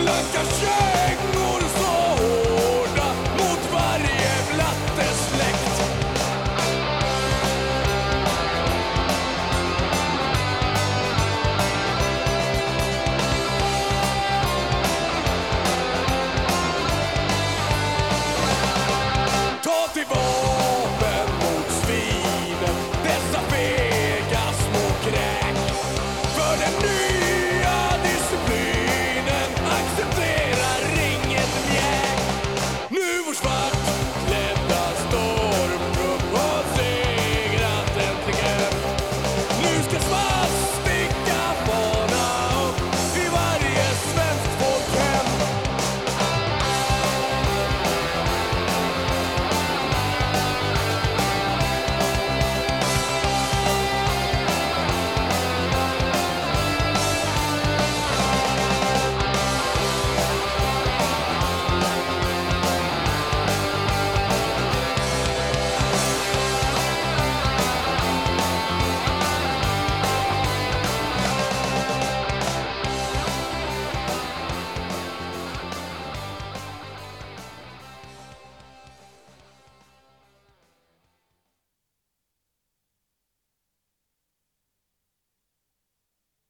blanka kängor så hårda mot varje blattesläkt. Ta tillbaka